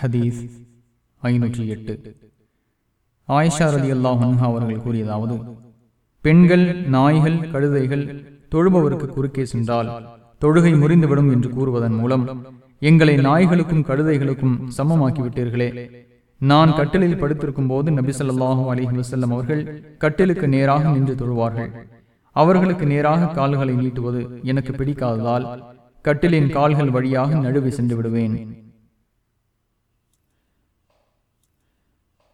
ஹதீஸ் ஐநூற்றி எட்டு. ஆயிஷா ரதி அல்லாஹ் அவர்கள் கூறியதாவது பெண்கள் நாய்கள் கழுதைகள் தொழுபவருக்கு குறுக்கே சென்றால் தொழுகை முறிந்துவிடும் என்று கூறுவதன் மூலம் எங்களை நாய்களுக்கும் கழுதைகளுக்கும் சமமாக்கிவிட்டீர்களே. நான் கட்டிலில் படுத்திருக்கும் போது நபிசல்லாஹூ அலிஹி வசல்லம் அவர்கள் கட்டிலுக்கு நேராக நின்று தொழுவார்கள். அவர்களுக்கு நேராக கால்களை நீட்டுவது எனக்கு பிடிக்காததால் கட்டிலின் கால்கள் வழியாக நழுவி சென்று விடுவேன்.